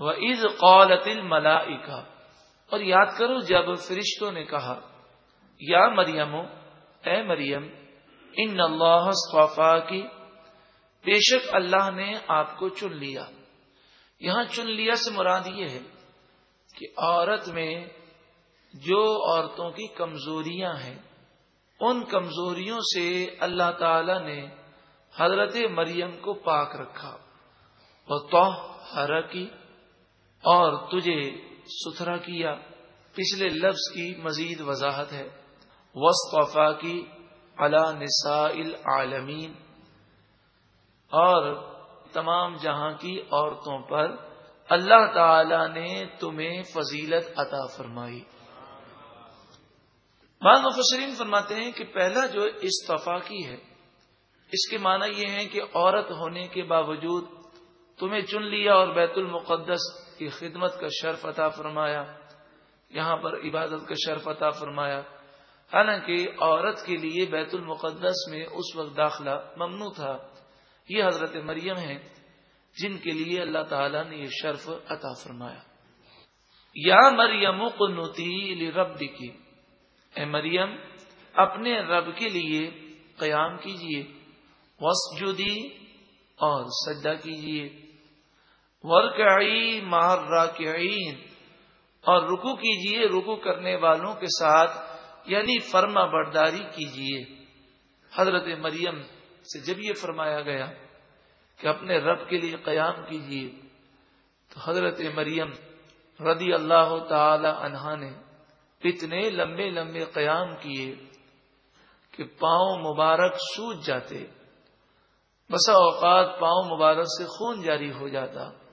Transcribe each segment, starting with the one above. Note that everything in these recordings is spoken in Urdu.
وہ عز قولت الملائکہ اور یاد کرو جب فرشتوں نے کہا، یا مریم، اے مریم، ان اللہ صفا کی بے شک اللہ نے آپ کو چن لیا۔ یہاں چن لیا سے مراد یہ ہے کہ عورت میں جو عورتوں کی کمزوریاں ہیں، ان کمزوریوں سے اللہ تعالی نے حضرت مریم کو پاک رکھا۔ اور تو ہر کی اور تجھے ستھرا کیا۔ پچھلے لفظ کی مزید وضاحت ہے۔ وسطفا کی اللہ نساء عالمین اور تمام جہاں کی عورتوں پر اللہ تعالی نے تمہیں فضیلت عطا فرمائی۔ بعض مفسرین فرماتے ہیں کہ پہلا جو استفا کی ہے، اس کے معنی یہ ہے کہ عورت ہونے کے باوجود تمہیں چن لیا اور بیت المقدس کی خدمت کا شرف عطا فرمایا، یہاں پر عبادت کا شرف عطا فرمایا۔ حالانکہ عورت کے لیے بیت المقدس میں اس وقت داخلہ ممنوع تھا۔ یہ حضرت مریم ہیں، جن کے لیے اللہ تعالی نے یہ شرف عطا فرمایا۔ یا مریم کو نوتی رب کی اے مریم، اپنے رب کے لیے قیام کیجیے وسجودی اور سجدہ کیجیے۔ ورکعی مار راکعین اور رکو کیجیے رکو کرنے والوں کے ساتھ یعنی فرما برداری کیجیے حضرت مریم سے جب یہ فرمایا گیا کہ اپنے رب کے لیے قیام کیجیے تو حضرت مریم رضی اللہ تعالی عنہا نے اتنے لمبے لمبے قیام کیے کہ پاؤں مبارک سوج جاتے۔ بسا اوقات پاؤں مبارک سے خون جاری ہو جاتا۔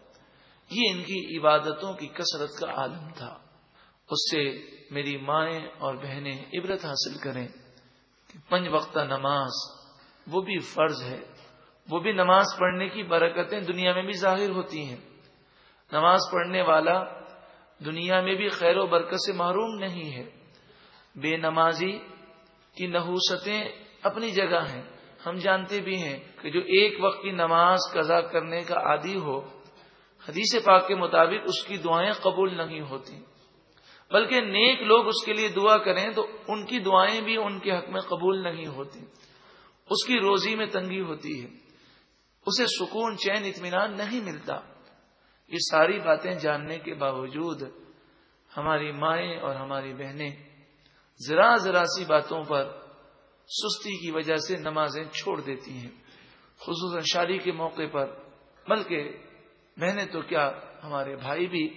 یہ ان کی عبادتوں کی کثرت کا عالم تھا۔ اس سے میری مائیں اور بہنیں عبرت حاصل کریں کہ پنج وقتہ نماز وہ بھی فرض ہے۔ وہ بھی نماز پڑھنے کی برکتیں دنیا میں بھی ظاہر ہوتی ہیں۔ نماز پڑھنے والا دنیا میں بھی خیر و برکت سے محروم نہیں ہے۔ بے نمازی کی نحوستیں اپنی جگہ ہیں۔ ہم جانتے بھی ہیں کہ جو ایک وقت کی نماز قضا کرنے کا عادی ہو حدیث پاک کے مطابق اس کی دعائیں قبول نہیں ہوتی۔ بلکہ نیک لوگ اس کے لیے دعا کریں تو ان کی دعائیں بھی ان کے حق میں قبول نہیں ہوتی۔ اس کی روزی میں تنگی ہوتی ہے۔ اسے سکون، چین، اطمینان نہیں ملتا۔ یہ ساری باتیں جاننے کے باوجود ہماری مائیں اور ہماری بہنیں ذرا ذرا سی باتوں پر سستی کی وجہ سے نمازیں چھوڑ دیتی ہیں، خصوصاً شادی کے موقع پر۔ بلکہ بہنیں تو کیا ہمارے بھائی بھی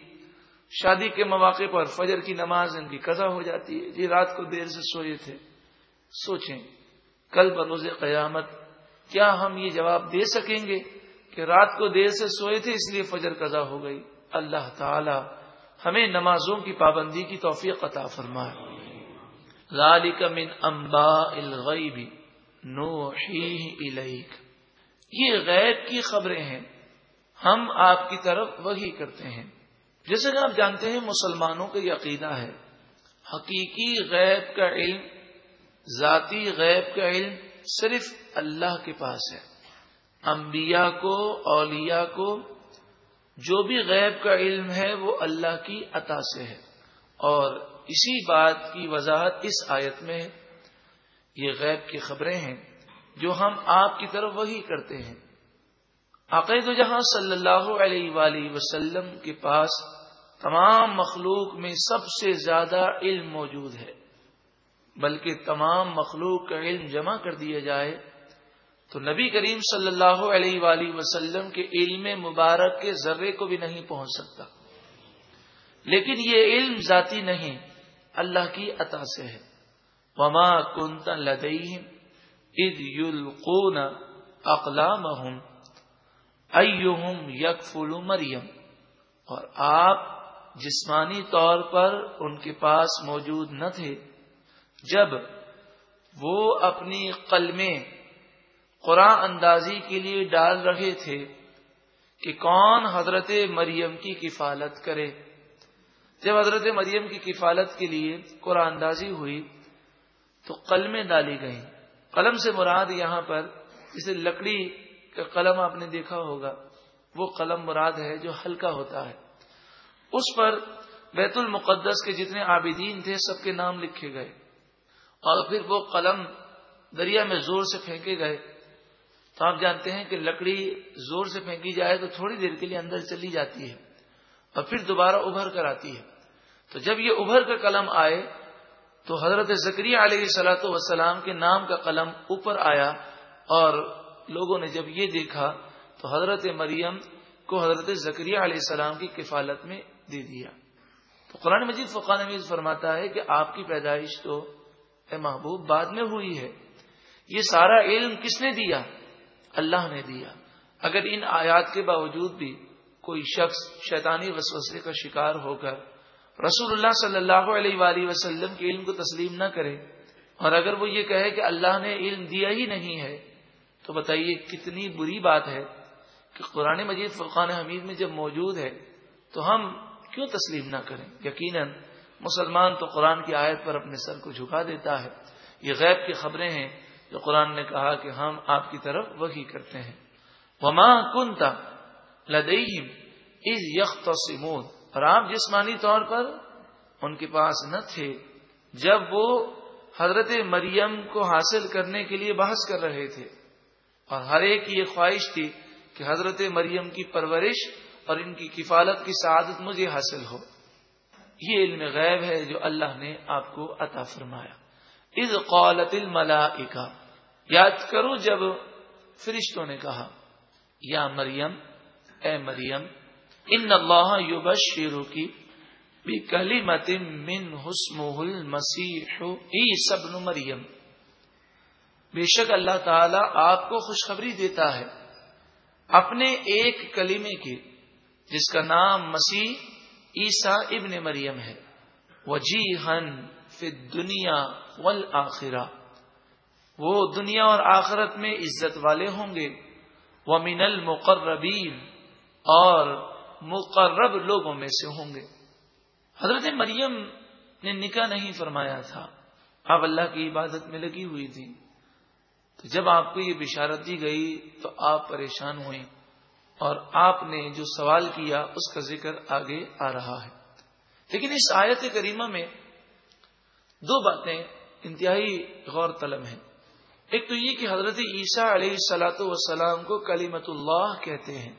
شادی کے مواقع پر فجر کی نماز ان کی قضا ہو جاتی ہے۔ جی رات کو دیر سے سوئے تھے۔ سوچیں، کل بروز قیامت کیا ہم یہ جواب دے سکیں گے کہ رات کو دیر سے سوئے تھے اس لیے فجر قضا ہو گئی؟ اللہ تعالی ہمیں نمازوں کی پابندی کی توفیق عطا فرمائے۔ ذالک من انباء الغیب نوحیہ الیک۔ یہ غیب کی خبریں ہیں۔ ہم آپ کی طرف وہی کرتے ہیں۔ جیسے کہ آپ جانتے ہیں مسلمانوں کا یہ عقیدہ ہے۔ حقیقی غیب کا علم، ذاتی غیب کا علم صرف اللہ کے پاس ہے۔ انبیاء کو، اولیاء کو، جو بھی غیب کا علم ہے وہ اللہ کی عطا سے ہے۔ اور اسی بات کی وضاحت اس آیت میں یہ غیب کی خبریں ہیں جو ہم آپ کی طرف وہی کرتے ہیں۔ عقید جہاں صلی اللہ علیہ وآلہ وسلم کے پاس تمام مخلوق میں سب سے زیادہ علم موجود ہے۔ بلکہ تمام مخلوق کا علم جمع کر دیا جائے تو نبی کریم صلی اللہ علیہ وآلہ وسلم کے علم مبارک کے ذرے کو بھی نہیں پہنچ سکتا۔ لیکن یہ علم ذاتی نہیں، اللہ کی عطا سے ہے۔ وما کنت لدیم اد یلقون اقلام ایہم یکفل مریم۔ اور آپ جسمانی طور پر ان کے پاس موجود نہ تھے۔ جب وہ اپنی قلمیں قرآن اندازی کے لیے ڈال رہے تھے کہ کون حضرت مریم کی کفالت کرے۔ جب حضرت مریم کی کفالت کے لیے قرآن اندازی ہوئی تو قلمیں ڈالی گئیں۔ قلم سے مراد یہاں پر جسے لکڑی کا قلم آپ نے دیکھا ہوگا، وہ قلم مراد ہے جو ہلکا ہوتا ہے۔ اس پر بیت المقدس کے جتنے عابدین تھے، سب کے نام لکھے گئے۔ اور پھر وہ قلم دریا میں زور سے پھینکے گئے۔ تو آپ جانتے ہیں کہ لکڑی زور سے پھینکی جائے تو تھوڑی دیر کے لیے اندر چلی جاتی ہے اور پھر دوبارہ ابھر کر آتی ہے۔ تو جب یہ ابھر کر قلم آئے، تو حضرت ذکری علیہ سلاۃ وسلام کے نام کا قلم اوپر آیا اور لوگوں نے جب یہ دیکھا تو حضرت مریم کو حضرت ذکری علیہ السلام کی کفالت میں دے دیا۔ تو قرآن مجید فقان امید فرماتا ہے کہ آپ کی پیدائش تو اے محبوب بعد میں ہوئی ہے۔ یہ سارا علم کس نے دیا؟ اللہ نے دیا۔ اگر ان آیات کے باوجود بھی کوئی شخص شیطانی وسوسے کا شکار ہو کر رسول اللہ صلی اللہ علیہ وآلہ وسلم کے علم کو تسلیم نہ کرے اور اگر وہ یہ کہے کہ اللہ نے علم دیا ہی نہیں ہے تو بتائیے کتنی بری بات ہے کہ قرآن مجید فرقان حمید میں جب موجود ہے تو ہم کیوں تسلیم نہ کریں؟ یقیناً مسلمان تو قرآن کی آیت پر اپنے سر کو جھکا دیتا ہے۔ یہ غیب کی خبریں ہیں جو قرآن نے کہا کہ ہم آپ کی طرف وہی کرتے ہیں۔ وما کنتا لدیم از یخ اور آپ جسمانی طور پر ان کے پاس نہ تھے۔ جب وہ حضرت مریم کو حاصل کرنے کے لیے بحث کر رہے تھے۔ اور ہر ایک کی یہ خواہش تھی کہ حضرت مریم کی پرورش اور ان کی کفالت کی سعادت مجھے حاصل ہو۔ یہ علم غیب ہے جو اللہ نے آپ کو عطا فرمایا۔ از قالت الملائکہ، یاد کرو جب فرشتوں نے کہا، یا مریم، اے مریم، ان اللہ یبشرو کی کلی متم من حسم المسیح سبن مریم۔ بے شک اللہ تعالی آپ کو خوشخبری دیتا ہے اپنے ایک کلیمے کی جس کا نام مسیح عیسا ابن مریم ہے۔ وجی ہن فی دنیا ول وہ دنیا اور آخرت میں عزت والے ہوں گے۔ وہ من المقربین۔ اور مقرب لوگوں میں سے ہوں گے۔ حضرت مریم نے نکاح نہیں فرمایا تھا۔ آپ اللہ کی عبادت میں لگی ہوئی تھی تو جب آپ کو یہ بشارت دی گئی تو آپ پریشان ہوئیں اور آپ نے جو سوال کیا اس کا ذکر آگے آ رہا ہے۔ لیکن اس آیت کریمہ میں دو باتیں انتہائی غور طلب ہیں۔ ایک تو یہ کہ حضرت عیسیٰ علیہ سلاۃ وسلام کو کلیمت اللہ کہتے ہیں۔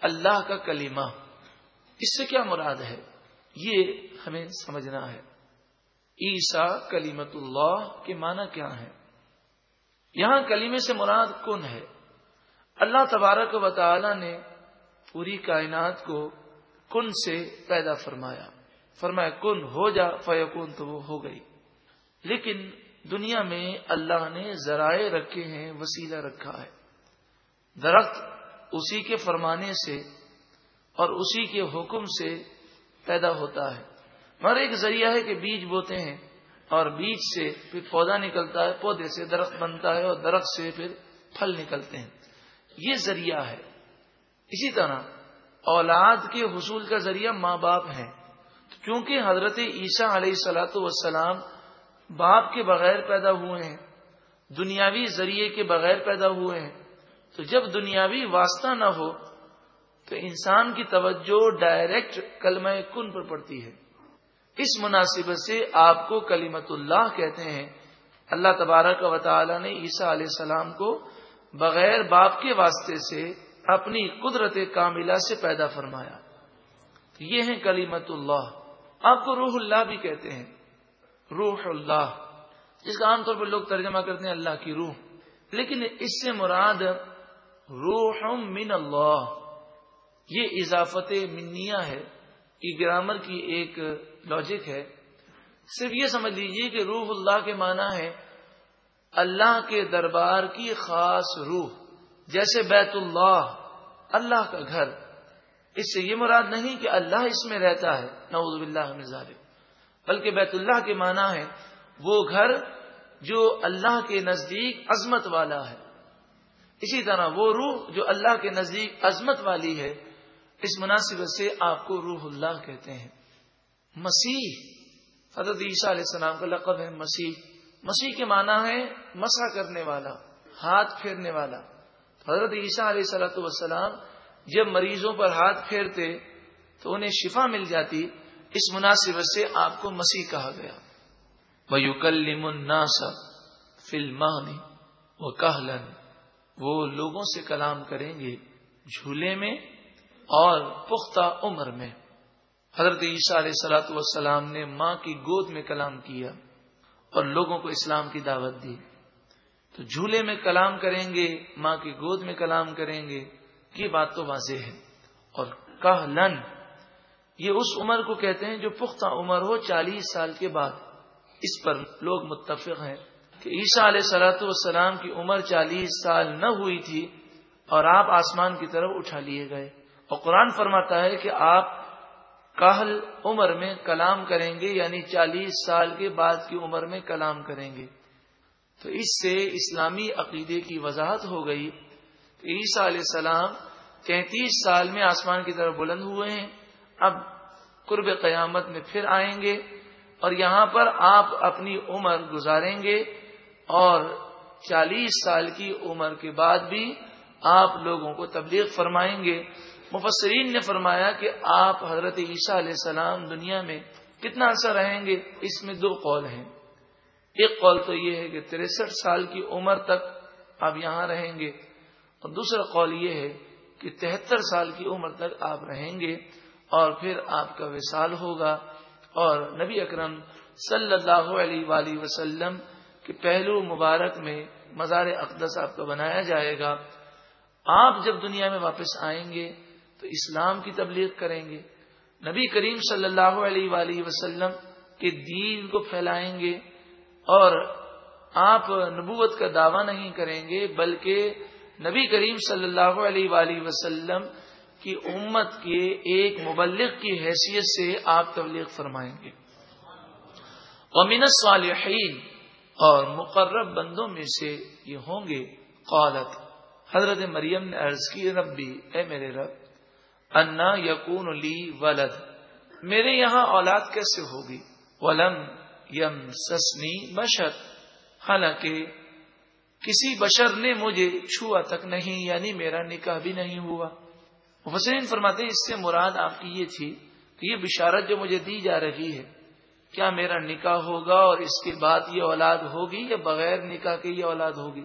اللہ کا کلیمہ اس سے کیا مراد ہے؟ یہ ہمیں سمجھنا ہے۔ عیسا کلیمت اللہ کے معنی کیا ہے یہاں کلیمے سے مراد کن ہے؟ اللہ تبارک و تعالی نے پوری کائنات کو کن سے پیدا فرمایا۔ فرمایا، کن ہو جا، فیکون تو وہ ہو گئی۔ لیکن دنیا میں اللہ نے ذرائع رکھے ہیں، وسیلہ رکھا ہے۔ درخت اسی کے فرمانے سے اور اسی کے حکم سے پیدا ہوتا ہے۔ مگر ایک ذریعہ ہے کہ بیج بوتے ہیں۔ اور بیج سے پھر پودا نکلتا ہے، پودے سے درخت بنتا ہے اور درخت سے پھر پھل نکلتے ہیں۔ یہ ذریعہ ہے۔ اسی طرح اولاد کے حصول کا ذریعہ ماں باپ ہے کیونکہ حضرت عیسیٰ علیہ سلاۃ وسلام باپ کے بغیر پیدا ہوئے ہیں، دنیاوی ذریعے کے بغیر پیدا ہوئے ہیں، تو جب دنیاوی واسطہ نہ ہو، تو انسان کی توجہ ڈائریکٹ کلمہ کن پر پڑتی ہے۔ اس مناسبت سے آپ کو کلیمت اللہ کہتے ہیں۔ اللہ تبارک و تعالی نے عیسیٰ علیہ السلام کو بغیر باپ کے واسطے سے اپنی قدرت کاملہ سے پیدا فرمایا۔ یہ ہے کلیمت اللہ۔ آپ کو روح اللہ بھی کہتے ہیں۔ روح اللہ۔ جس کا عام طور پر لوگ ترجمہ کرتے ہیں اللہ کی روح۔ لیکن اس سے مراد روح من اللہ۔ یہ اضافت منیا ہے۔ کہ گرامر کی ایک لاجک ہے، صرف یہ سمجھ لیجیے کہ روح اللہ کے معنی ہے اللہ کے دربار کی خاص روح، جیسے بیت اللہ اللہ کا گھر۔ اس سے یہ مراد نہیں کہ اللہ اس میں رہتا ہے، نعوذ باللہ من ظالم بلکہ بیت اللہ کے معنی ہے وہ گھر جو اللہ کے نزدیک عظمت والا ہے۔ اسی طرح وہ روح جو اللہ کے نزدیک عظمت والی ہے، اس مناسبت سے آپ کو روح اللہ کہتے ہیں۔ مسیح۔ حضرت عیسیٰ علیہ السلام کا لقب ہے مسیح۔ مسیح کے معنی ہے مسا کرنے والا، ہاتھ پھیرنے والا۔ حضرت عیسیٰ علیہ صلاحت والسلام جب مریضوں پر ہاتھ پھیرتے تو انہیں شفا مل جاتی، اس مناسبت سے آپ کو مسیح کہا گیا۔ وہ یوکلم فلم وہ کہلن وہ لوگوں سے کلام کریں گے جھولے میں اور پختہ عمر میں۔ حضرت عیسیٰ علیہ سلاۃ والسلام نے ماں کی گود میں کلام کیا اور لوگوں کو اسلام کی دعوت دی۔ تو جھولے میں کلام کریں گے، ماں کی گود میں کلام کریں گے، یہ بات تو واضح ہے۔ اور کہ لن یہ اس عمر کو کہتے ہیں جو پختہ عمر ہو چالیس سال کے بعد۔ اس پر لوگ متفق ہیں کہ عیسیٰ علیہ سلاۃ والسلام کی عمر چالیس سال نہ ہوئی تھی اور آپ آسمان کی طرف اٹھا لیے گئے۔ اور قرآن فرماتا ہے کہ آپ کاہل عمر میں کلام کریں گے یعنی چالیس سال کے بعد کی عمر میں کلام کریں گے۔ تو اس سے اسلامی عقیدے کی وضاحت ہو گئی۔ کہ عیسیٰ علیہ السلام تینتیس سال میں آسمان کی طرف بلند ہوئے ہیں۔ اب قرب قیامت میں پھر آئیں گے اور یہاں پر آپ اپنی عمر گزاریں گے اور چالیس سال کی عمر کے بعد بھی آپ لوگوں کو تبلیغ فرمائیں گے۔ مفسرین نے فرمایا کہ آپ حضرت عیسیٰ علیہ السلام دنیا میں کتنا عرصہ رہیں گے؟ اس میں دو قول ہیں۔ ایک قول تو یہ ہے کہ تریسٹھ سال کی عمر تک آپ یہاں رہیں گے۔ اور دوسرا قول یہ ہے کہ تہتر سال کی عمر تک آپ رہیں گے اور پھر آپ کا وصال ہوگا۔ اور نبی اکرم صلی اللہ علیہ وآلہ وسلم کے پہلو مبارک میں مزار اقدس آپ کا بنایا جائے گا۔ آپ جب دنیا میں واپس آئیں گے تو اسلام کی تبلیغ کریں گے۔ نبی کریم صلی اللہ علیہ وآلہ وسلم کے دین کو پھیلائیں گے اور آپ نبوت کا دعویٰ نہیں کریں گے، بلکہ نبی کریم صلی اللہ علیہ وآلہ وسلم کی امت کے ایک مبلغ کی حیثیت سے آپ تبلیغ فرمائیں گے۔ امین صالحین اور مقرب بندوں میں سے یہ ہوں گے۔ قالت، حضرت مریم نے عرض کی، ربی، اے میرے رب انا یقون لی ولد۔ میرے یہاں اولاد کیسے ہوگی؟ ولم یم سسنی بشر۔ حالانکہ کسی بشر نے مجھے چھوا تک نہیں یعنی میرا نکاح بھی نہیں ہوا۔ حسین فرماتے اس سے مراد آپ کی یہ تھی کہ یہ بشارت جو مجھے دی جا رہی ہے، کیا میرا نکاح ہوگا اور اس کے بعد یہ اولاد ہوگی یا بغیر نکاح کے یہ اولاد ہوگی؟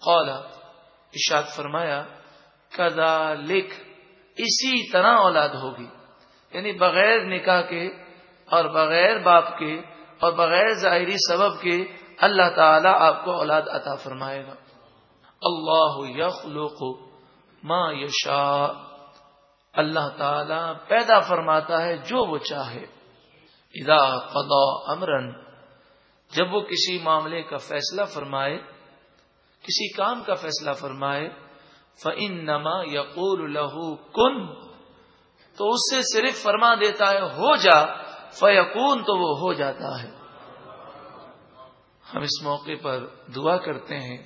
قولا اشاد فرمایا کدا لکھ اسی طرح اولاد ہوگی۔ یعنی بغیر نکاح کے اور بغیر باپ کے اور بغیر ظاہری سبب کے اللہ تعالی آپ کو اولاد عطا فرمائے گا۔ اللہ یخلق ما یشا اللہ تعالی پیدا فرماتا ہے جو وہ چاہے۔ اذا قضا امرن۔ جب وہ کسی معاملے کا فیصلہ فرمائے، کسی کام کا فیصلہ فرمائے فن نما یقول لہو کن تو اس سے صرف فرما دیتا ہے، ہو جا۔ فیقون تو وہ ہو جاتا ہے۔ ہم اس موقع پر دعا کرتے ہیں،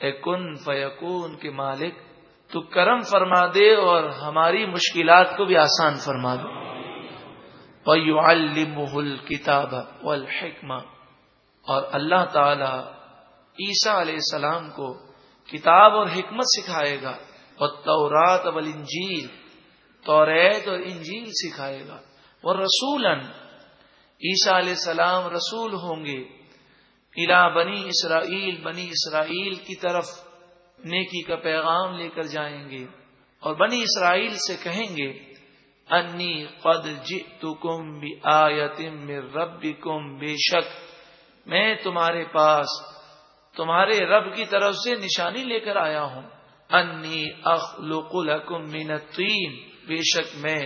اے کن فیقون کے مالک، تو کرم فرما دے اور ہماری مشکلات کو بھی آسان فرما دے۔ محل کتاب والحکمہ اور اللہ تعالی عیسیٰ علیہ السلام کو کتاب اور حکمت سکھائے گا۔ اور تورات اول انجیل توریت اور انجیل سکھائے گا۔ وہ رسول عیسیٰ علیہ السلام رسول ہوں گے۔ الا بنی اسرائیل بنی اسرائیل کی طرف نیکی کا پیغام لے کر جائیں گے۔ اور بنی اسرائیل سے کہیں گے، انی قد جئتکم بی آیتم من ربکم بے شک میں تمہارے پاس تمہارے رب کی طرف سے نشانی لے کر آیا ہوں۔ انی اخلق لکم من الطین۔ بے شک میں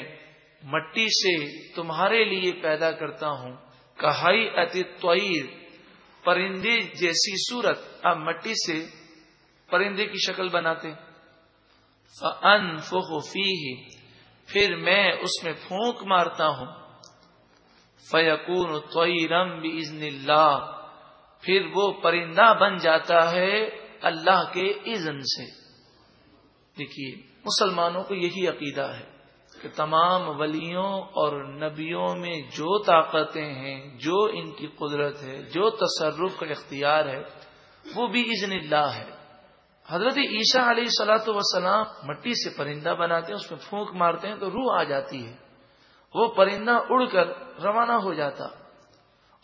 مٹی سے تمہارے لیے پیدا کرتا ہوں۔ کہائی اتویر پرندے جیسی صورت۔ اب مٹی سے پرندے کی شکل بناتے۔ ان فی پھر میں اس میں پھونک مارتا ہوں۔ فیقون توئرم بزن اللہ۔ پھر وہ پرندہ بن جاتا ہے اللہ کے اذن سے۔ دیکھیے، مسلمانوں کو یہی عقیدہ ہے کہ تمام ولیوں اور نبیوں میں جو طاقتیں ہیں، جو ان کی قدرت ہے، جو تصرف کا اختیار ہے، وہ بھی اذن اللہ ہے۔ حضرت عیسیٰ علیہ سلاۃ وسلام مٹی سے پرندہ بناتے ہیں، اس میں پھونک مارتے ہیں تو روح آ جاتی ہے۔ وہ پرندہ اڑ کر روانہ ہو جاتا،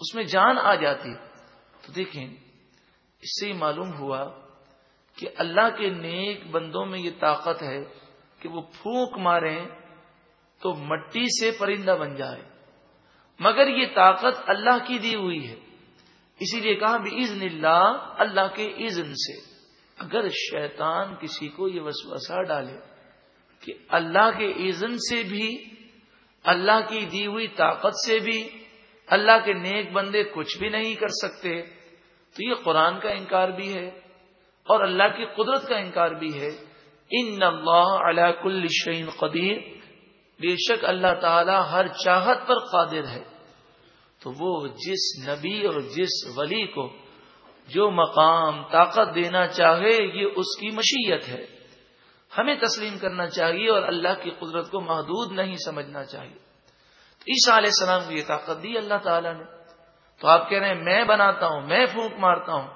اس میں جان آ جاتی۔ تو دیکھیں، اس سے ہی معلوم ہوا کہ اللہ کے نیک بندوں میں یہ طاقت ہے کہ وہ پھونک مارے تو مٹی سے پرندہ بن جائے۔ مگر یہ طاقت اللہ کی دی ہوئی ہے۔ اسی لیے کہا بھی عزن اللہ اللہ کے عزن سے۔ اگر شیطان کسی کو یہ وسوسہ ڈالے کہ اللہ کے عزن سے بھی، اللہ کی دی ہوئی طاقت سے بھی اللہ کے نیک بندے کچھ بھی نہیں کر سکتے، تو یہ قرآن کا انکار بھی ہے اور اللہ کی قدرت کا انکار بھی ہے۔ ان اللہ علی کل شعین قدیر، بے شک اللہ تعالی ہر چاہت پر قادر ہے۔ تو وہ جس نبی اور جس ولی کو جو مقام، طاقت دینا چاہے، یہ اس کی مشیت ہے۔ ہمیں تسلیم کرنا چاہیے اور اللہ کی قدرت کو محدود نہیں سمجھنا چاہیے۔ عیسیٰ علیہ السلام کو یہ طاقت دی اللہ تعالیٰ نے۔ تو آپ کہہ رہے ہیں، میں بناتا ہوں، میں پھونک مارتا ہوں۔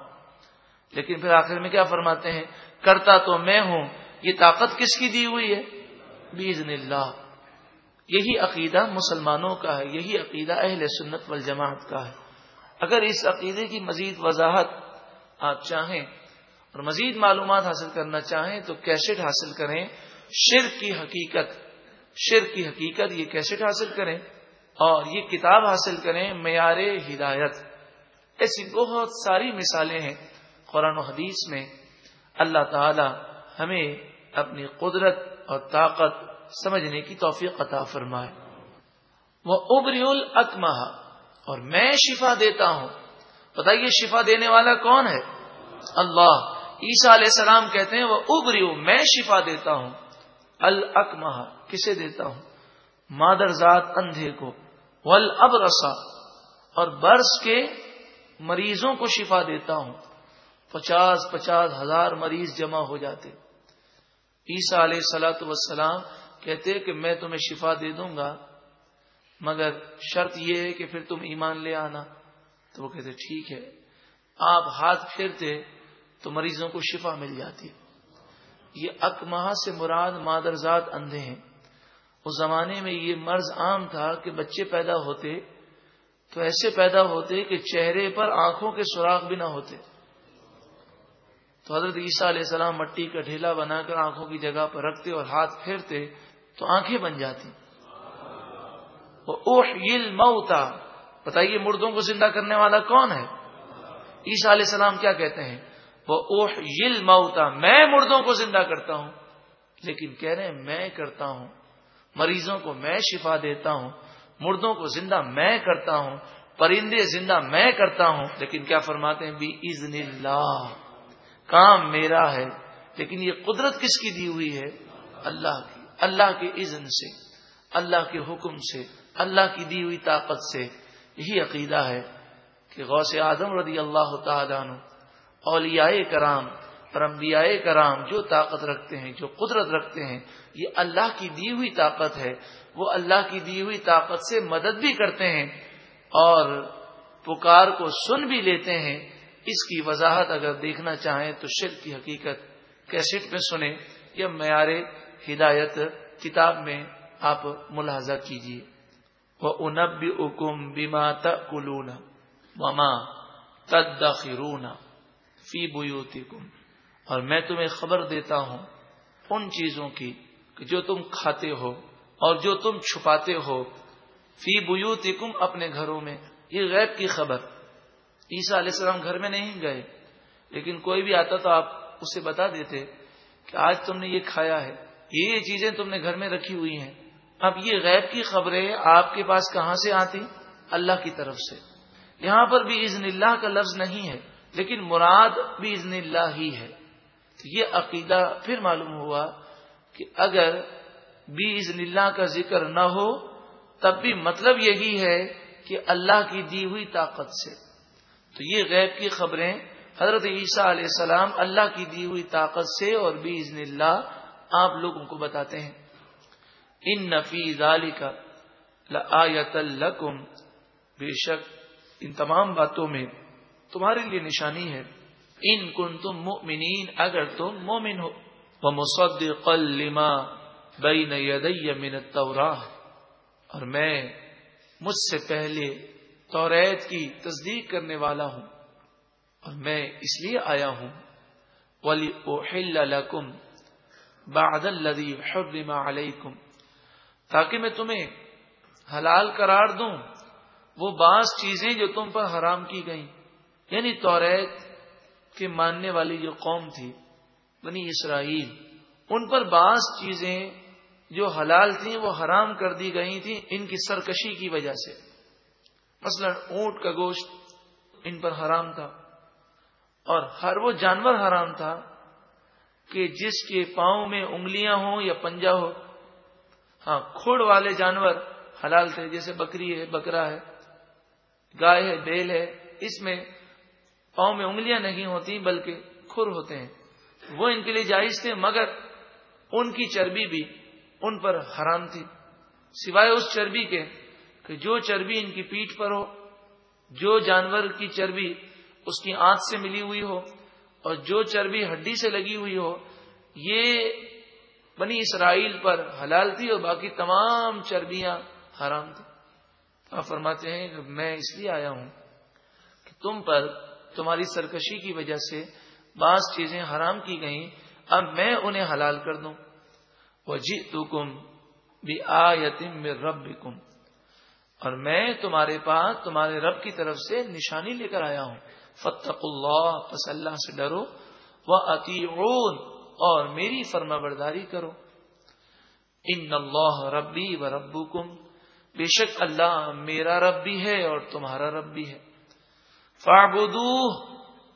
لیکن پھر آخر میں کیا فرماتے ہیں؟ کرتا تو میں ہوں۔ یہ طاقت کس کی دی ہوئی ہے؟ بیزن اللہ۔ یہی عقیدہ مسلمانوں کا ہے، یہی عقیدہ اہل سنت والجماعت کا ہے۔ اگر اس عقیدے کی مزید وضاحت آپ چاہیں اور مزید معلومات حاصل کرنا چاہیں، تو کیسٹ حاصل کریں۔ شرک کی حقیقت، شرک کی حقیقت یہ کیسٹ حاصل کریں۔ اور یہ کتاب حاصل کریں معیار ہدایت۔ ایسی بہت ساری مثالیں ہیں قرآن و حدیث میں۔ اللہ تعالی ہمیں اپنی قدرت اور طاقت سمجھنے کی توفیق عطا فرمائے۔ وہ ابری العتمہ اور میں شفا دیتا ہوں۔ بتائیے شفا دینے والا کون ہے؟ اللہ۔ عیسیٰ علیہ السلام کہتے ہیں وہ ابری میں شفا دیتا ہوں۔ الکمہ کسے دیتا ہوں؟ مادر ذات اندھے کو۔ ول اب اور برس کے مریضوں کو شفا دیتا ہوں۔ پچاس پچاس ہزار مریض جمع ہو جاتے۔ عیسیٰ علیہ سلاۃ وسلام کہتے کہ میں تمہیں شفا دے دوں گا، مگر شرط یہ ہے کہ پھر تم ایمان لے آنا۔ تو وہ کہتے ٹھیک ہے۔ آپ ہاتھ پھیرتے تو مریضوں کو شفا مل جاتی۔ یہ اکمہ سے مراد مادرزاد اندھے ہیں۔ اس زمانے میں یہ مرض عام تھا کہ بچے پیدا ہوتے تو ایسے پیدا ہوتے کہ چہرے پر آنکھوں کے سوراخ بھی نہ ہوتے۔ تو حضرت عیسیٰ علیہ السلام مٹی کا ڈھیلا بنا کر آنکھوں کی جگہ پر رکھتے اور ہاتھ پھیرتے تو آنکھیں بن جاتی۔ موتا بتائیے مردوں کو زندہ کرنے والا کون ہے؟ عیسیٰ علیہ السلام کیا کہتے ہیں؟ وہ اوہ یل موتا میں مردوں کو زندہ کرتا ہوں، لیکن کہہ رہے ہیں میں کرتا ہوں۔ مریضوں کو میں شفا دیتا ہوں، مردوں کو زندہ میں کرتا ہوں، پرندے زندہ میں کرتا ہوں، لیکن کیا فرماتے ہیں؟ بھی عزن اللہ کام میرا ہے، لیکن یہ قدرت کس کی دی ہوئی ہے؟ اللہ کی۔ اللہ کے اذن سے، اللہ کے حکم سے، اللہ کی دی ہوئی طاقت سے۔ یہی عقیدہ ہے کہ غوث اعظم رضی اللہ تعالیٰ عنہ، اولیاء کرام اور انبیاء کرام جو طاقت رکھتے ہیں، جو قدرت رکھتے ہیں، یہ اللہ کی دی ہوئی طاقت ہے۔ وہ اللہ کی دی ہوئی طاقت سے مدد بھی کرتے ہیں اور پکار کو سن بھی لیتے ہیں۔ اس کی وضاحت اگر دیکھنا چاہیں تو شرک کی حقیقت کیسٹ میں سنیں یا معیار ہدایت کتاب میں آپ ملاحظہ کیجیے وہ انب اکم بیما تلون وما تدخرون فی بوتی اور میں تمہیں خبر دیتا ہوں ان چیزوں کی کہ جو تم کھاتے ہو اور جو تم چھپاتے ہو۔ فی بوتی اپنے گھروں میں۔ یہ غیب کی خبر۔ عیسیٰ علیہ السلام گھر میں نہیں گئے۔ لیکن کوئی بھی آتا تو آپ اسے بتا دیتے کہ آج تم نے یہ کھایا ہے۔ یہ چیزیں تم نے گھر میں رکھی ہوئی ہیں۔ اب یہ غیب کی خبریں آپ کے پاس کہاں سے آتی؟ اللہ کی طرف سے۔ یہاں پر بھی عزن اللہ کا لفظ نہیں ہے، لیکن مراد بھی عزن اللہ ہی ہے۔ یہ عقیدہ پھر معلوم ہوا کہ اگر بھی عزن اللہ کا ذکر نہ ہو، تب بھی مطلب یہی ہے کہ اللہ کی دی ہوئی طاقت سے۔ تو یہ غیب کی خبریں حضرت عیسیٰ علیہ السلام اللہ کی دی ہوئی طاقت سے اور بھی عزن اللہ آپ لوگوں کو بتاتے ہیں۔ ان نفی ذالی کا لکم بے شک ان تمام باتوں میں تمہارے لیے نشانی ہے۔ ان کن تم مومنین اگر تم مومن ہو۔ وہ مصد قلما بین من التوراہ اور میں مجھ سے پہلے توریت کی تصدیق کرنے والا ہوں۔ اور میں اس لیے آیا ہوں۔ ولی اوہلکم بادل لدی حرم علیکم تاکہ میں تمہیں حلال قرار دوں، وہ بعض چیزیں جو تم پر حرام کی گئیں۔ یعنی توریت کے ماننے والی جو قوم تھی، بنی اسرائیل، ان پر بعض چیزیں جو حلال تھیں، وہ حرام کر دی گئی تھیں ان کی سرکشی کی وجہ سے۔ مثلا اونٹ کا گوشت ان پر حرام تھا اور ہر وہ جانور حرام تھا کہ جس کے پاؤں میں انگلیاں ہوں یا پنجا ہو۔ ہاں کھوڑ والے جانور حلال تھے، جیسے بکری ہے، بکرا ہے، گائے ہے، بیل ہے، اس میں پاؤں میں انگلیاں نہیں ہوتی بلکہ کھر ہوتے ہیں۔ وہ ان کے لیے جائز تھے، مگر ان کی چربی بھی ان پر حرام تھی۔ سوائے اس چربی کے کہ جو چربی ان کی پیٹھ پر ہو، جو جانور کی چربی اس کی آنکھ سے ملی ہوئی ہو، اور جو چربی ہڈی سے لگی ہوئی ہو، یہ بنی اسرائیل پر حلال تھی اور باقی تمام چربیاں حرام تھی آپ فرماتے ہیں کہ میں اس لیے آیا ہوں کہ تم پر تمہاری سرکشی کی وجہ سے بعض چیزیں حرام کی گئیں، اب میں انہیں حلال کر دوں۔ وہ جی کم بھی اور میں تمہارے پاس، تمہارے رب کی طرف سے نشانی لے کر آیا ہوں۔ فتق اللہ پس اللہ سے ڈرو۔ وہ اور میری فرما برداری کرو۔ ان اللہ ربی و ربو کم بے شک اللہ میرا رب بھی ہے اور تمہارا رب بھی ہے۔ فابدو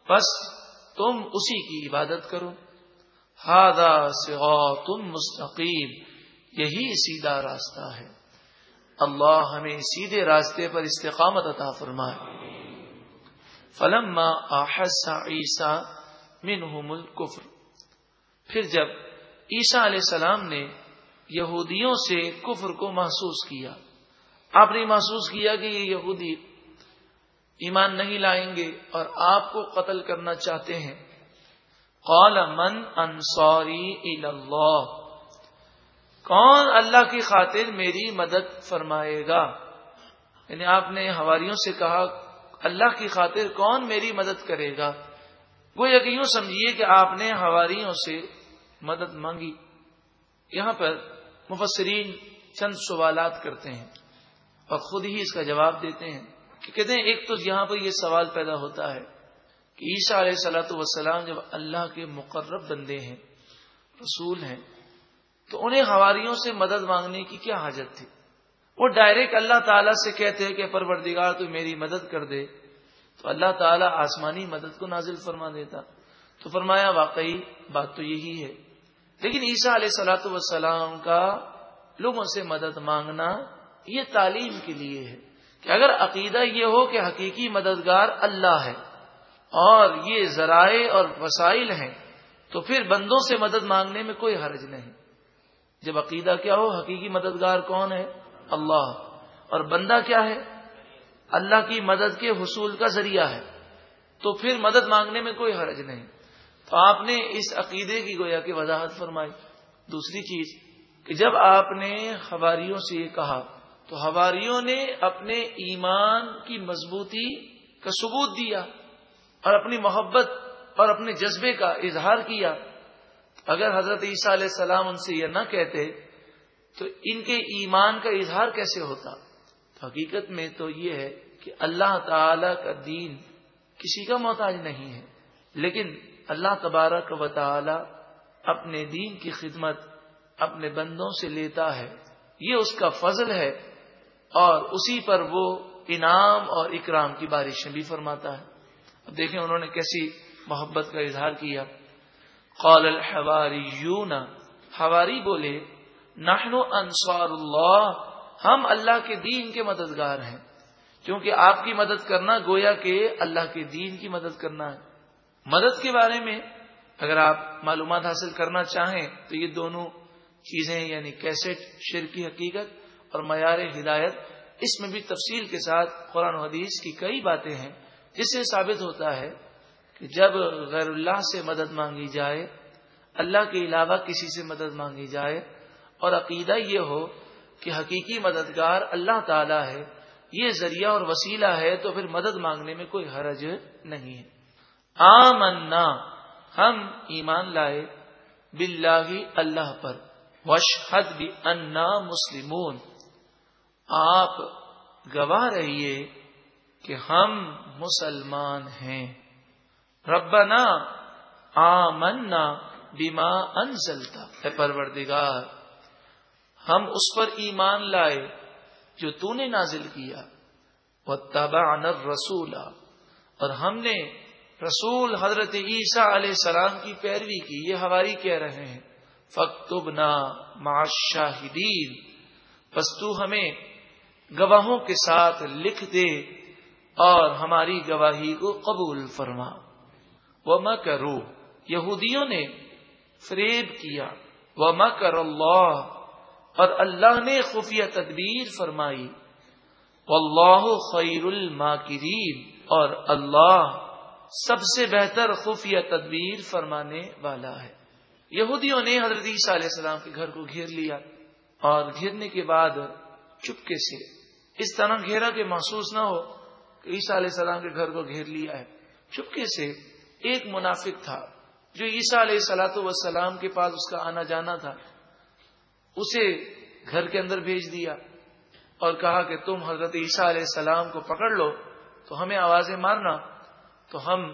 بس تم اسی کی عبادت کرو۔ ہادا تم مستقیم، یہی سیدھا راستہ ہے۔ اللہ ہمیں سیدھے راستے پر استقامت عطا فرمائے۔ فلم عیسا منہم الکفر۔ پھر جب عیسا علیہ السلام نے یہودیوں سے کفر کو محسوس کیا، آپ نے محسوس کیا کہ یہ یہودی ایمان نہیں لائیں گے اور آپ کو قتل کرنا چاہتے ہیں۔ قال من انصاری اللہ کون اللہ کی خاطر میری مدد فرمائے گا؟ یعنی آپ نے ہواریوں سے کہا، اللہ کی خاطر کون میری مدد کرے گا؟ وہ یقین سمجھیے کہ آپ نے ہواریوں سے مدد مانگی۔ یہاں پر مفسرین چند سوالات کرتے ہیں اور خود ہی اس کا جواب دیتے ہیں۔ کہ کہتے ہیں ایک تو یہاں پر یہ سوال پیدا ہوتا ہے کہ عیسیٰ علیہ سلاۃ وسلام جب اللہ کے مقرب بندے ہیں، رسول ہیں، تو انہیں ہواریوں سے مدد مانگنے کی کیا حاجت تھی؟ وہ ڈائریکٹ اللہ تعالیٰ سے کہتے ہیں کہ پروردگار تو میری مدد کر دے، تو اللہ تعالیٰ آسمانی مدد کو نازل فرما دیتا۔ تو فرمایا، واقعی بات تو یہی ہے۔ لیکن عیسیٰ علیہ سلاۃ وسلام کا لوگوں سے مدد مانگنا یہ تعلیم کے لیے ہے۔ کہ اگر عقیدہ یہ ہو کہ حقیقی مددگار اللہ ہے اور یہ ذرائع اور وسائل ہیں، تو پھر بندوں سے مدد مانگنے میں کوئی حرج نہیں۔ جب عقیدہ کیا ہو، حقیقی مددگار کون ہے؟ اللہ۔ اور بندہ کیا ہے؟ اللہ کی مدد کے حصول کا ذریعہ ہے۔ تو پھر مدد مانگنے میں کوئی حرج نہیں۔ تو آپ نے اس عقیدے کی گویا کی وضاحت فرمائی۔ دوسری چیز کہ جب آپ نے ہواریوں سے یہ کہا تو ہواریوں نے اپنے ایمان کی مضبوطی کا ثبوت دیا اور اپنی محبت اور اپنے جذبے کا اظہار کیا۔ اگر حضرت عیسیٰ علیہ السلام ان سے یہ نہ کہتے تو ان کے ایمان کا اظہار کیسے ہوتا؟ حقیقت میں تو یہ ہے کہ اللہ تعالی کا دین کسی کا محتاج نہیں ہے، لیکن اللہ تبارک و تعالی اپنے دین کی خدمت اپنے بندوں سے لیتا ہے۔ یہ اس کا فضل ہے اور اسی پر وہ انعام اور اکرام کی بارشیں بھی فرماتا ہے۔ اب دیکھیں انہوں نے کیسی محبت کا اظہار کیا۔ قال الحواریون، حواری بولے نحن انصار اللہ، ہم اللہ کے دین کے مددگار ہیں۔ کیونکہ آپ کی مدد کرنا گویا کہ اللہ کے دین کی مدد کرنا ہے۔ مدد کے بارے میں اگر آپ معلومات حاصل کرنا چاہیں تو یہ دونوں چیزیں یعنی کیسٹ شر کی حقیقت اور معیار ہدایت اس میں بھی تفصیل کے ساتھ قرآن و حدیث کی کئی باتیں ہیں۔ جس سے ثابت ہوتا ہے کہ جب غیر اللہ سے مدد مانگی جائے، اللہ کے علاوہ کسی سے مدد مانگی جائے، اور عقیدہ یہ ہو کہ حقیقی مددگار اللہ تعالی ہے، یہ ذریعہ اور وسیلہ ہے، تو پھر مدد مانگنے میں کوئی حرج نہیں ہے۔ آمنا، ہم ایمان لائے باللہ اللہ پر۔ وشحد بھی انا مسلمون۔ آپ گواہ رہیے کہ ہم مسلمان ہیں۔ ربنا آمنا بیما انزلتا اے پروردگار، ہم اس پر ایمان لائے جو تو نے نازل کیا۔ وہ تبا رسول اور ہم نے رسول حضرت عیسیٰ علیہ السلام کی پیروی کی، یہ ہماری کہہ رہے ہیں۔ فکتبنا معاشاہدین بس تو ہمیں گواہوں کے ساتھ لکھ دے اور ہماری گواہی کو قبول فرما۔ وہ کرو۔ یہودیوں نے فریب کیا۔ وہ مکر اللہ۔ اور اللہ نے خفیہ تدبیر فرمائی۔ واللہ خیر الماکرین۔ اور اللہ سب سے بہتر خفیہ تدبیر فرمانے والا ہے۔ یہودیوں نے حضرت عیسیٰ علیہ السلام کے گھر کو گھیر لیا اور گھیرنے کے بعد چپکے سے اس طرح گھیرا کہ محسوس نہ ہو کہ عیسیٰ علیہ السلام کے گھر کو گھیر لیا ہے۔ چپکے سے ایک منافق تھا، جو عیسیٰ علیہ سلاۃ وسلام کے پاس اس کا آنا جانا تھا، اسے گھر کے اندر بھیج دیا اور کہا کہ تم حضرت عیسیٰ علیہ السلام کو پکڑ لو، تو ہمیں آوازیں مارنا، تو ہم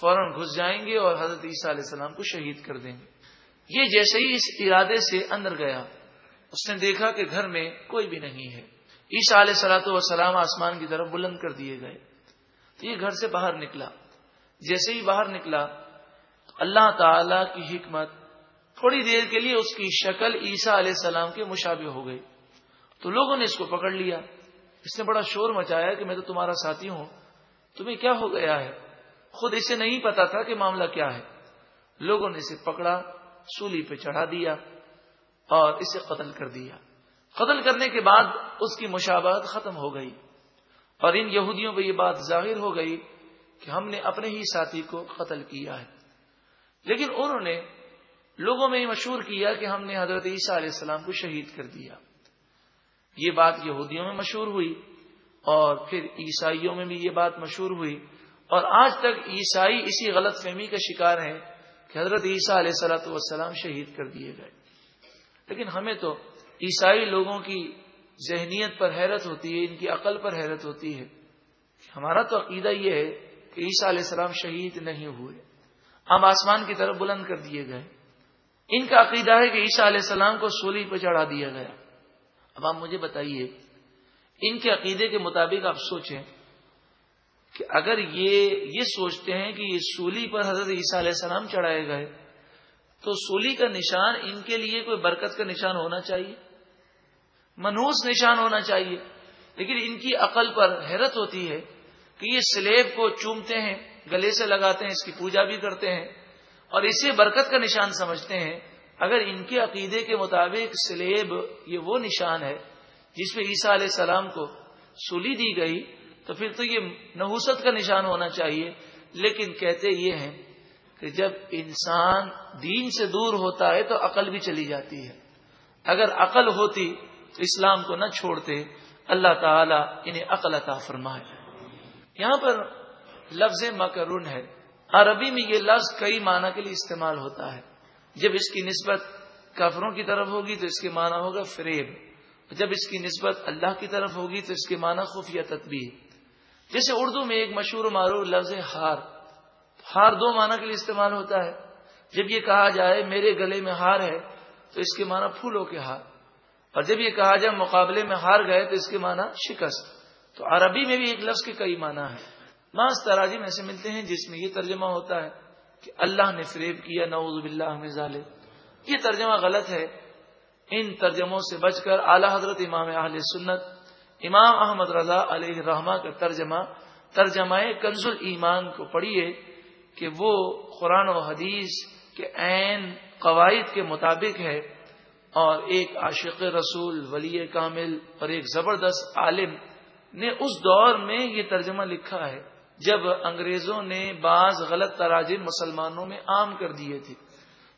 فوراً گھس جائیں گے اور حضرت عیسیٰ علیہ السلام کو شہید کر دیں گے۔ یہ جیسے ہی اس ارادے سے اندر گیا، اس نے دیکھا کہ گھر میں کوئی بھی نہیں ہے۔ عیسیٰ علیہ سلاۃ وسلام آسمان کی طرف بلند کر دیے گئے۔ تو یہ گھر سے باہر نکلا۔ جیسے ہی باہر نکلا اللہ تعالی کی حکمت تھوڑی دیر کے لیے اس کی شکل عیسیٰ علیہ السلام کے مشابہ ہو گئی۔ تو لوگوں نے اس کو پکڑ لیا۔ اس نے بڑا شور مچایا کہ میں تو تمہارا ساتھی ہوں۔ تمہیں کیا ہو گیا ہے؟ خود اسے نہیں پتا تھا کہ معاملہ کیا ہے۔ لوگوں نے اسے پکڑا، سولی پہ چڑھا دیا اور اسے قتل کر دیا۔ قتل کرنے کے بعد اس کی مشابہت ختم ہو گئی اور ان یہودیوں پہ یہ بات ظاہر ہو گئی کہ ہم نے اپنے ہی ساتھی کو قتل کیا ہے۔ لیکن انہوں نے لوگوں میں یہ مشہور کیا کہ ہم نے حضرت عیسیٰ علیہ السلام کو شہید کر دیا۔ یہ بات یہودیوں میں مشہور ہوئی اور پھر عیسائیوں میں بھی یہ بات مشہور ہوئی۔ اور آج تک عیسائی اسی غلط فہمی کا شکار ہیں کہ حضرت عیسیٰ علیہ سلاۃ والسلام شہید کر دیے گئے۔ لیکن ہمیں تو عیسائی لوگوں کی ذہنیت پر حیرت ہوتی ہے، ان کی عقل پر حیرت ہوتی ہے۔ ہمارا تو عقیدہ یہ ہے کہ عیسیٰ علیہ السلام شہید نہیں ہوئے۔ ہم آسمان کی طرف بلند کر دیے گئے۔ ان کا عقیدہ ہے کہ عیسیٰ علیہ السلام کو سولی پہ چڑھا دیا گیا۔ اب آپ مجھے بتائیے، ان کے عقیدے کے مطابق آپ سوچیں کہ اگر یہ یہ سوچتے ہیں کہ یہ سولی پر حضرت عیسیٰ علیہ السلام چڑھائے گئے، تو سولی کا نشان ان کے لیے کوئی برکت کا نشان ہونا چاہیے؟ منوس نشان ہونا چاہیے۔ لیکن ان کی عقل پر حیرت ہوتی ہے کہ یہ سلیب کو چومتے ہیں، گلے سے لگاتے ہیں، اس کی پوجا بھی کرتے ہیں اور اسے برکت کا نشان سمجھتے ہیں۔ اگر ان کے عقیدے کے مطابق سلیب یہ وہ نشان ہے جس پہ عیسیٰ علیہ السلام کو سولی دی گئی، تو پھر تو یہ نحوست کا نشان ہونا چاہیے۔ لیکن کہتے یہ ہیں کہ جب انسان دین سے دور ہوتا ہے تو عقل بھی چلی جاتی ہے۔ اگر عقل ہوتی تو اسلام کو نہ چھوڑتے، اللہ تعالی انہیں عقل عطا فرمائے۔ یہاں پر لفظ مکرون ہے۔ عربی میں یہ لفظ کئی معنی کے لیے استعمال ہوتا ہے۔ جب اس کی نسبت کافروں کی طرف ہوگی تو اس کے معنی ہوگا فریب۔ جب اس کی نسبت اللہ کی طرف ہوگی تو اس کے معنی خفیہ تدبیر جیسے اردو میں ایک مشہور معروف لفظ ہار۔ ہار دو معنی کے لیے استعمال ہوتا ہے۔ جب یہ کہا جائے، میرے گلے میں ہار ہے، تو اس کے معنی پھولوں کے ہار۔ اور جب یہ کہا جائے مقابلے میں ہار گئے تو اس کے معنی شکست. تو عربی میں بھی ایک لفظ کے کئی معنی ہے ماس تراجم ایسے ملتے ہیں جس میں یہ ترجمہ ہوتا ہے کہ اللہ نے فریب کیا، نعوذ باللہ میں ظالم یہ ترجمہ غلط ہے. ان ترجموں سے بچ کر اعلی حضرت امام اہل سنت، امام احمد رضا علیہ رحمہ کا ترجمہ ترجمہ کنز ایمان کو پڑھیے کہ وہ قرآن و حدیث کے عین قواعد کے مطابق ہے اور ایک عاشق رسول، ولی کامل اور ایک زبردست عالم نے اس دور میں یہ ترجمہ لکھا ہے جب انگریزوں نے بعض غلط تراجم مسلمانوں میں عام کر دیے تھے۔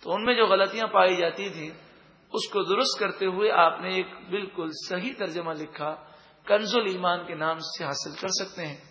تو ان میں جو غلطیاں پائی جاتی تھیں، اس کو درست کرتے ہوئے آپ نے ایک بالکل صحیح ترجمہ لکھا، کنز ایمان کے نام سے حاصل کر سکتے ہیں۔